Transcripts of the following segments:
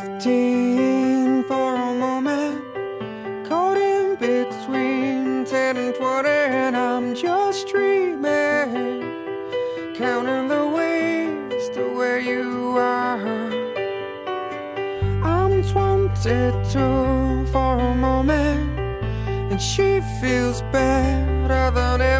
15 for a moment, caught in between 10 and 20, and I'm just dreaming, counting the ways to where you are. I'm 22 for a moment, and she feels better than ever.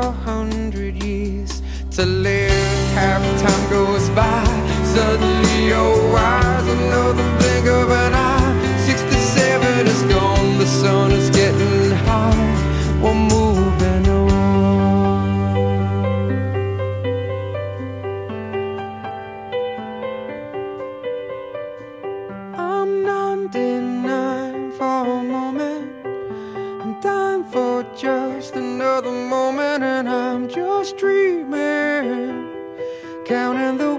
a hundred years to live. Half time goes by, suddenly you're wise. Another blink of an eye, 67 is gone, the sun is getting high. We're moving on. I'm 99 for more. another moment and I'm just dreaming, counting the